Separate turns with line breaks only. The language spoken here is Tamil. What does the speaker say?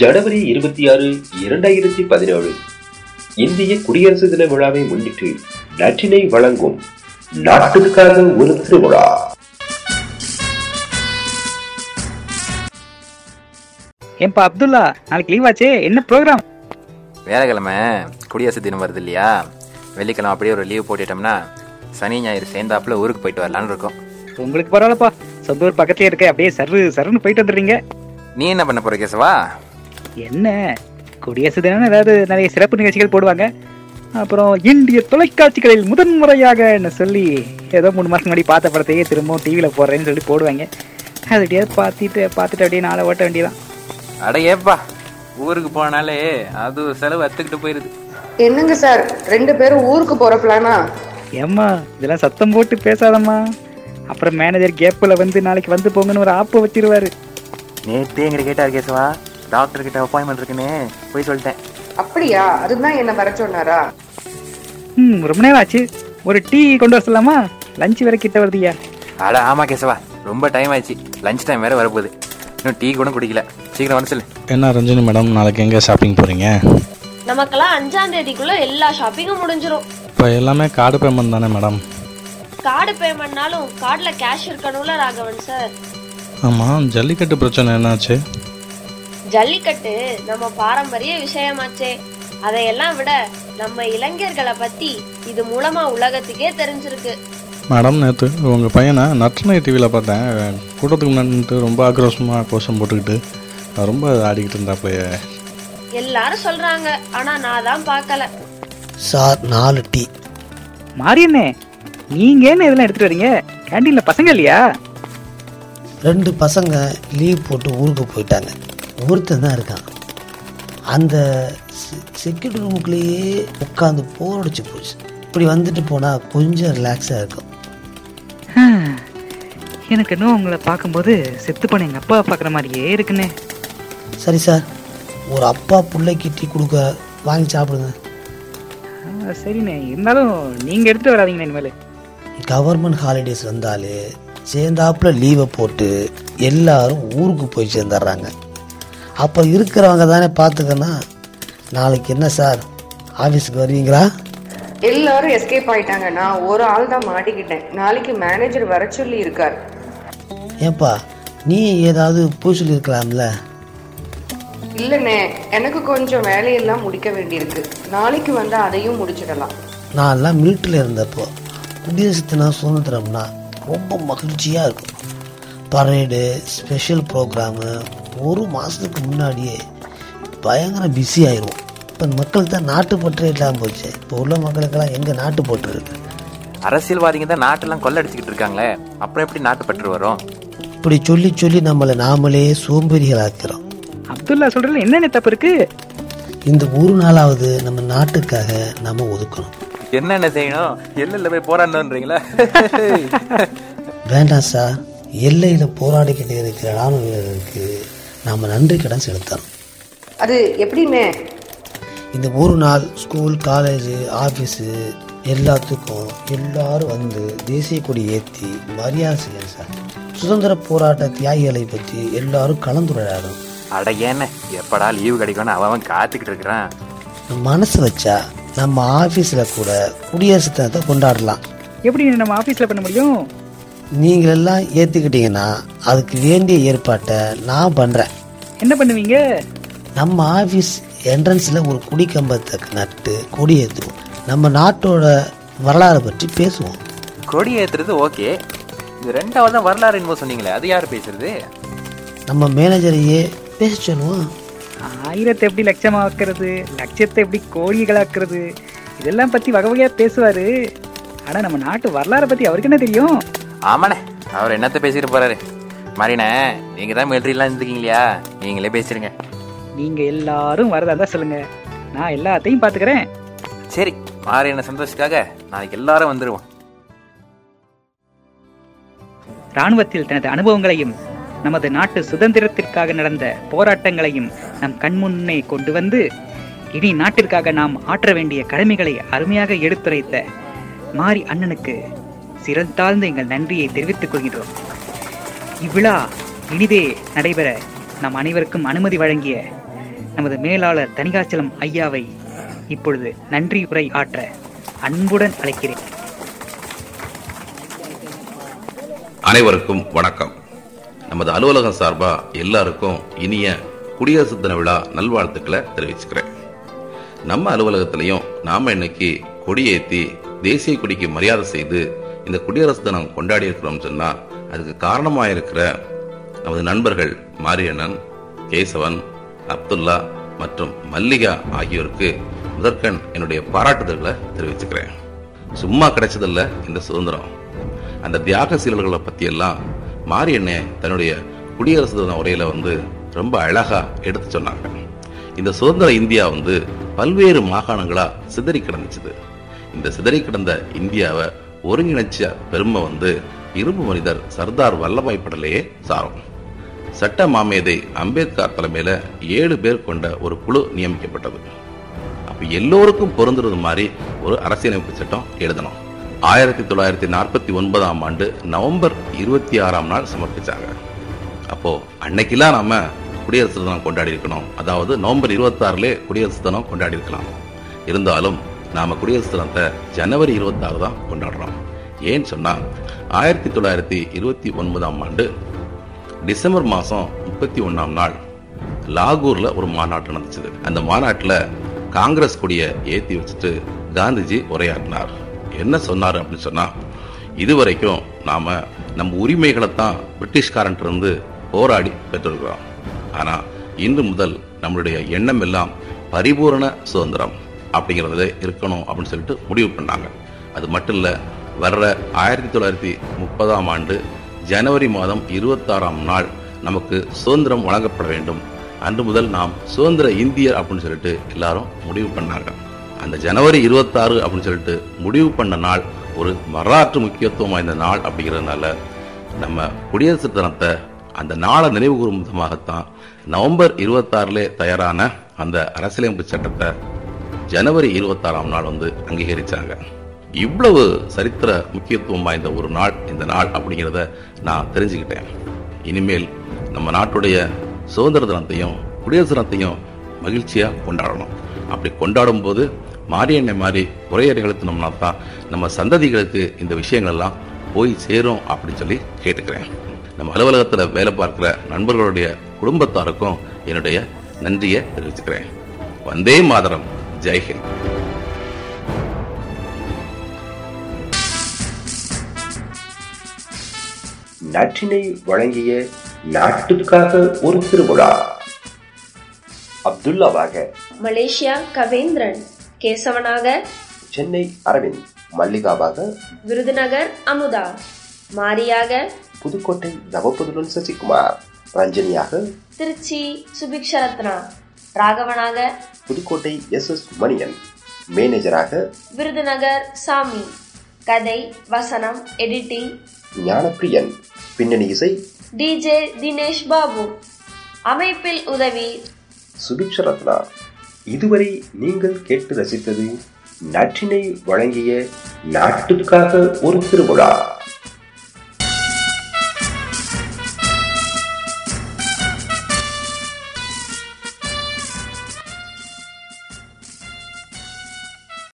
ஜனவரி இருபத்தி ஆறு இரண்டாயிரத்தி பதினேழு. இந்திய குடியரசு தின விழாவை முன்னிட்டு நற்றினை வழங்கும் நாட்டுக்காக ஒரு திருவிழா.
ஏன்பா அப்துல்லா நாளைக்கு லீவ் ஆச்சே? என்ன ப்ரோக்ராம்
வேலைக்கிழமை குடியரசு தினம் வருது இல்லையா? வெள்ளிக்கிழமை அப்படியே ஒரு லீவ் போட்டுட்டோம்னா சனி ஞாயிறு சேர்ந்தாப்புல ஊருக்கு போயிட்டு வரலான்னு இருக்கோம்.
உங்களுக்கு பரவாயில்லப்பா. சொந்த ஊர் பக்கத்துலயே இருக்க அப்படியே சர்ரு சர்ருன்னு போயிட்டு வந்துடுறீங்க.
நீ என்ன பண்ண போற கேசவா?
என்ன? குடியரசு தினம் ஏதாவது நிறைய சிறப்பு நிகழ்ச்சிகள் போடுவாங்க. அப்புறம் இந்திய தொலைக்காட்சிகளில் முதன்முறையாக சொல்லி ஏதோ மூணு மாசம் முன்னாடி பார்த்த படத்தையே திரும்பவும் டிவியில போடுறேன்னு சொல்லி போடுவாங்க. அது அப்படியே பார்த்துட்டு பார்த்துட்டு அப்படியே நாளை ஓட்ட வேண்டியதான்
அட ஏப்பா ஊருக்கு போனாலே அது ஒரு செலவு அத்துக்கிட்டு போயிருது.
என்னங்க சார் ரெண்டு பேரும் ஊருக்கு போற பிளானா?
ஏம்மா இதெல்லாம் சத்தம் போட்டு பேசாதம்மா. அப்புறம் மேனேஜர் கேப்பில் வந்து நாளைக்கு வந்து போங்கன்னு ஒரு ஆப்பை வச்சிருவாரு.
எங்கிட்ட கேட்டார் கேசவா டாக்டர் கிட்ட அப்பாயின்மெண்ட் இருக்குன்னு போய் சொல்லிட்டேன்.
அப்படியா? அதுதான் என்ன வர சொன்னாரா?
ம் ரொம்ப நேரம் ஆச்சு ஒரு டீ கொண்டு வர சொல்லலாமா லஞ்ச் வேற கிட்ட வருதுயா
அட ஆமா கேசவா. ரொம்ப டைம் ஆயிடுச்சு. லஞ்ச் டைம் வேற வரப்போகுது. இன்னும் டீ கூட குடிக்கல. சீக்கிரம் வர சொல்லு.
என்ன ரஞ்சனி மேடம் நாளைக்கு எங்கே ஷாப்பிங் போகிறீங்க
நமக்கெல்லாம் அஞ்சாம் தேதிக்குள்ள எல்லா ஷாப்பிங்கும் முடிஞ்சிரும்.
இப்போ எல்லாமே கார்டு பேமெண்ட் தானே மேடம்?
கார்டு பேமெண்ட்னாலும் கார்டுல கேஷ் இருக்கணும்ல ராகவன் சார்
ஆமாம் ஜல்லிக்கட்டு பிரச்சனை என்னாச்சு?
ஜல்லிக்கட்டு நம்ம பாரம்பரிய விஷயமாச்சே. அதையெல்லாம் விட நம்ம இளைஞர்களை பத்தி இது மூலமா உலகத்துக்கே தெரிஞ்சிருக்கு.
மேடம் நேற்று உங்கள் பையனை நற்றினை டிவியில் பார்த்தேன். கூட்டத்துக்கு முன்னாடி ரொம்ப ஆக்ரோஷமாக கோஷம் போட்டுக்கிட்டு ரொம்ப ஆடிக்கிட்டு இருந்தாப்பையே.
எல்லாரும் சொல்றாங்க ஆனா நான் தான் பார்க்கல.
சார் நாலு டீ.
மாரியண்ணே நீங்க என்ன இதெல்லாம் எடுத்துட்டு வரீங்க? கேண்டீன்ல பசங்க இல்லையா?
ரெண்டு பசங்க லீவ் போட்டு ஊருக்கு போயிட்டாங்க. ஒருத்தன் தான் இருக்கான். அந்த செக்யூரிட்டி ரூமுக்குள்ளேயே உட்காந்து போர் அடிச்சு போச்சு. இப்படி வந்துட்டு போனால் கொஞ்சம் ரிலாக்ஸாக இருக்கும்.
எனக்கு இன்னும் உங்களை பார்க்கும்போது செத்து போன எங்க அப்பா பார்க்குற மாதிரியே இருக்குண்ணே
சரி சார் ஒரு அப்பா பிள்ளைக்கு டீ கொடுக்க வாங்கி சாப்பிடுங்க.
சரிண்ணே. இருந்தாலும் நீங்க எடுத்துட்டு வராதீங்கண்ணே இனிமேல்.
கவர்மெண்ட் ஹாலிடேஸ் வந்தாலே சேர்ந்தாப்புல லீவை போட்டு எல்லாரும் ஊருக்கு போய் சேர்ந்துடுறாங்க. அப்போ இருக்கிறவங்க தானே பார்த்துக்கன்னா நாளைக்கு என்ன சார்? ஆஃபீஸுக்கு வருவீங்களா?
எல்லாரும் எஸ்கேப் ஆயிட்டாங்க. நான் ஒரு ஆள் தான் மாட்டிக்கிட்டேன். நாளைக்கு மேனேஜர் வர சொல்லி இருக்கார்
ஏன்பா நீ ஏதாவது போய் சொல்லியிருக்கலாம்ல?
இல்லைண்ணே எனக்கு கொஞ்சம் வேலையெல்லாம் முடிக்க வேண்டியிருக்கு. நாளைக்கு வந்து அதையும் முடிச்சிடலாம்.
நான்லாம் மிலிட்டரியில் இருந்தப்போ குடியரசு தினம் சுதந்திரம்னா ரொம்ப மகிழ்ச்சியாக இருக்கும். பரேடு ஸ்பெஷல் ப்ரோக்ராமு ஒரு மாதத்துக்கு முன்னாடியே பயங்கர பிஸி ஆயிடுவோம் இப்போ மக்களுக்கு தான் நாட்டுப்பற்றே இல்லாமல் போச்சு. இப்போ உள்ள மக்களுக்கெல்லாம் எங்கே நாட்டுப்பற்று இருக்கு?
அரசியல்வாதிங்க தான் நாட்டெல்லாம் கொள்ளடிச்சுக்கிட்டு இருக்காங்களே. அப்புறம் எப்படி நாட்டு பற்று வரும்?
இப்படி சொல்லி சொல்லி நம்மளை நாமளே சோம்பேறிகளாக்கிறோம்.
அப்துல்லா சொல்றதுல என்னென்ன தப்பு இருக்கு?
இந்த ஒரு நாளாவது நம்ம நாட்டுக்காக நம்ம ஒதுக்கணும்.
என்னென்ன செய்யணும்? எல்லையில் போய் போராடணுன்றீங்களா
வேண்டாம் சார். எல்லையில் போராடிக்கிட்டு இருக்கிற ராணுவ வீரர்களுக்கு நாம் நன்றி கடன் செலுத்தணும்.
அது எப்படிண்ணே
இந்த ஒரு நாள் ஸ்கூல் காலேஜ் ஆஃபீஸு எல்லாத்துக்கும் எல்லாரும் வந்து தேசிய கொடி ஏற்றி மரியாதை செய்யணும் சார். சுதந்திர போராட்ட தியாகிகளை பற்றி எல்லாரும் கலந்துரையாடும்
அட எப்படா லீவு கிடைக்கும்னு அவன் காத்துக்கிட்டு இருக்கிறான்.
மனசு வச்சா நம்ம ஆஃபீஸில் கூட குடியரசு தினத்தை கொண்டாடலாம்.
எப்படி நம்ம ஆபீஸ்ல பண்ண முடியும்?
நீங்கள் எல்லாம் ஏற்றுக்கிட்டீங்கன்னா அதுக்கு வேண்டிய ஏற்பாட்டை நான் பண்ணுறேன்
என்ன பண்ணுவீங்க?
நம்ம ஆஃபீஸ் என்ட்ரன்ஸில் ஒரு கொடி கம்பத்தை நட்டு கொடி ஏற்றுவோம் நம்ம நாட்டோட வரலாறை பற்றி பேசுவோம்.
கொடி ஏத்துறது ஓகே. இது ரெண்டாவது தான் வரலாறு என்னமோ சொன்னீங்களே அது யார் பேசுறது?
நம்ம மேனேஜரையே பேச சொல்லுவோம்.
ஆயிரத்தை எப்படி லட்சமாக்குறது லட்சத்தை எப்படி கோடிகளாக்குறது இதெல்லாம் பத்தி வகை வகையா பேசுவாரு. ஆனா நம்ம நாட்டு வரலாறை பத்தி அவருக்கு என்ன தெரியும்?
ஆமாண்ணே அவர் என்னத்த பேசிட்டு போறாரு? மாறினே நீங்க தான் மிலிட்ரிலாம் இருந்துக்கீங்க இல்லையா நீங்களே பேசிருங்க.
நீங்க எல்லாரும் வரதா இருந்தா சொல்லுங்க. நான் எல்லாத்தையும் பாத்துக்கிறேன்.
சரி மாறின சந்தோஷத்துக்காக நாளைக்கு எல்லாரும் வந்துருவோம்.
ராணுவத்தில் தனது அனுபவங்களையும் நமது நாட்டு சுதந்திரத்திற்காக நடந்த போராட்டங்களையும் நம் கண்முன்னே கொண்டு வந்து இனி நாட்டிற்காக நாம் ஆற்ற வேண்டிய கடமைகளை அருமையாக எடுத்துரைத்த மாரி அண்ணனுக்கு சிறந்தாழ்ந்த எங்கள் நன்றியை தெரிவித்துக் கொள்கிறோம் இவ்விழா இனிதே நடைபெற நம் அனைவருக்கும் அனுமதி வழங்கிய நமது மேலாளர் தனிகாச்சலம் ஐயாவை இப்பொழுது நன்றி உரை ஆற்ற அன்புடன் அழைக்கிறேன்.
அனைவருக்கும் வணக்கம். நமது அலுவலகம் சார்பா எல்லாருக்கும் இனிய குடியரசு தின விழா நல்வாழ்த்துக்களை தெரிவிச்சுக்கிறேன். நம்ம அலுவலகத்திலையும் நாம இன்னைக்கு கொடியேத்தி தேசிய கொடிக்கு மரியாதை செய்து இந்த குடியரசு தினம் கொண்டாடி இருக்கிறோம் சொன்னா அதுக்கு காரணமாக இருக்கிற நமது நண்பர்கள் மாரியண்ணன் கேசவன் அப்துல்லா மற்றும் மல்லிகா ஆகியோருக்கு முதற்கண் என்னுடைய பாராட்டுதல்களை தெரிவிச்சுக்கிறேன். சும்மா கிடைச்சதில்ல இந்த சுதந்திரம். அந்த தியாக சீலர்களை பற்றியெல்லாம் மாரியண்ணே தன்னுடைய குடியரசு தின உரையில் வந்து ரொம்ப அழகாக எடுத்து சொன்னாங்க. இந்த சுதந்திர இந்தியா வந்து பல்வேறு மாகாணங்களாக சிதறி கிடந்துச்சுது இந்த சிதறி கிடந்த இந்தியாவை ஒருங்கிணைச்ச பெருமை வந்து இரும்பு மனிதர் சர்தார் வல்லபாய் படலையே சாரும். சட்ட மாமேதை அம்பேத்கர் தலைமையில ஏழு பேர் கொண்ட ஒரு குழு நியமிக்கப்பட்டது. அப்ப எல்லோருக்கும் பொருந்துறது மாதிரி ஒரு அரசியலமைப்பு சட்டம் எழுதணும். ஆயிரத்தி தொள்ளாயிரத்தி நாற்பத்தி ஒன்பதாம் ஆண்டு நவம்பர் இருபத்தி ஆறாம் நாள் சமர்ப்பிச்சாங்க. அப்போ அன்னைக்கெல்லாம் நாம குடியரசு தினம் கொண்டாடி இருக்கணும். அதாவது நவம்பர் இருபத்தாறுலே குடியரசு தினம் கொண்டாடி இருக்கலாம். இருந்தாலும் நாம குடியரசு தினத்தை ஜனவரி இருபத்தாறு தான் கொண்டாடுறோம். ஏன்னு சொன்னால் ஆயிரத்தி தொள்ளாயிரத்தி இருபத்தி ஒன்பதாம் ஆண்டு டிசம்பர் மாதம் முப்பத்தி ஒன்றாம் நாள் லாகூரில் ஒரு மாநாட்டு நடந்துச்சு. அந்த மாநாட்டில் காங்கிரஸ் கொடியை ஏற்றி வச்சுட்டு காந்திஜி உரையாற்றினார் என்ன சொன்னார் அப்படின்னு சொன்னா இதுவரைக்கும் நாம் நம்ம உரிமைகளை தான் பிரிட்டிஷ்காரன்ட்டிருந்து போராடி பெற்றிருக்கிறோம். ஆனால் இன்று முதல் நம்மளுடைய எண்ணம் எல்லாம் பரிபூரண சுதந்திரம். அப்படிங்கறது இருக்கணும் அப்படின்னு சொல்லிட்டு முடிவு பண்ணாங்க. அது மட்டும் இல்லை வர்ற ஆயிரத்தி தொள்ளாயிரத்தி முப்பதாம் ஆண்டு ஜனவரி மாதம் இருபத்தாறாம் நாள் நமக்கு சுதந்திரம் வழங்கப்பட வேண்டும். அன்று முதல் நாம் சுதந்திர இந்தியர் அப்படின்னு சொல்லிட்டு எல்லாரும் முடிவு பண்ணாங்க. அந்த ஜனவரி இருபத்தாறு அப்படின்னு சொல்லிட்டு முடிவு பண்ண நாள் ஒரு வரலாற்று முக்கியத்துவம் வாய்ந்த நாள் அப்படிங்கிறதுனால நம்ம குடியரசு தினத்தை அந்த நாளை நினைவு கூறும் விதமாகத்தான் நவம்பர் இருபத்தாறுல தயாரான அந்த அரசியலமைப்பு சட்டத்தை ஜனவரி இருபத்தாறாம் நாள் வந்து அங்கீகரித்தாங்க இவ்வளவு சரித்திர முக்கியத்துவம் வாய்ந்த ஒரு நாள் இந்த நாள் அப்படிங்கிறத நான் தெரிஞ்சுக்கிட்டேன். இனிமேல் நம்ம நாட்டுடைய சுதந்திர தினத்தையும் குடியரசு தினத்தையும் மகிழ்ச்சியாக கொண்டாடணும். அப்படி கொண்டாடும் போது மாரியண்ணை மாதிரி உரையை நிகழ்த்தினோம்னா தான் நம்ம சந்ததிகளுக்கு இந்த விஷயங்கள் எல்லாம் போய் சேரும் அப்படின்னு சொல்லி கேட்டுக்கிறேன். நம்ம அலுவலகத்தில் வேலை பார்க்குற நண்பர்களுடைய குடும்பத்தாருக்கும் என்னுடைய நன்றியை தெரிவிச்சுக்கிறேன். வந்தே மாதரம். ஜெய்ஹிந்த்
நற்றினை வழங்கிய நாட்டுக்காக ஒரு திருவிழா. அப்துல்லாவாக
மலேசியா கவேந்திரன் கேசவனாக
சென்னை அரவிந்த் மல்லிகாவாக
விருதுநகர் அமுதா. மாரியாக.
புதுக்கோட்டை நவபுதுலன் சசிகுமார். ரஞ்சனியாக.
Trichy சுபிக்ஷரத்னா. ராகவனாக.
Pudukkottai S S Maniyan. மேனேஜராக.
விருதுநகர் சாமி. கதை வசனம் எடிட்டிங்
ஞானப்பிரியன். பின்னணி இசை.
டிஜே தினேஷ் பாபு. அமைப்பில் உதவி.
சுபிக்ஷரத்னா இதுவரை நீங்கள் கேட்டு ரசித்தது நற்றினை வழங்கிய நாட்டுக்காக ஒரு திருவிழா.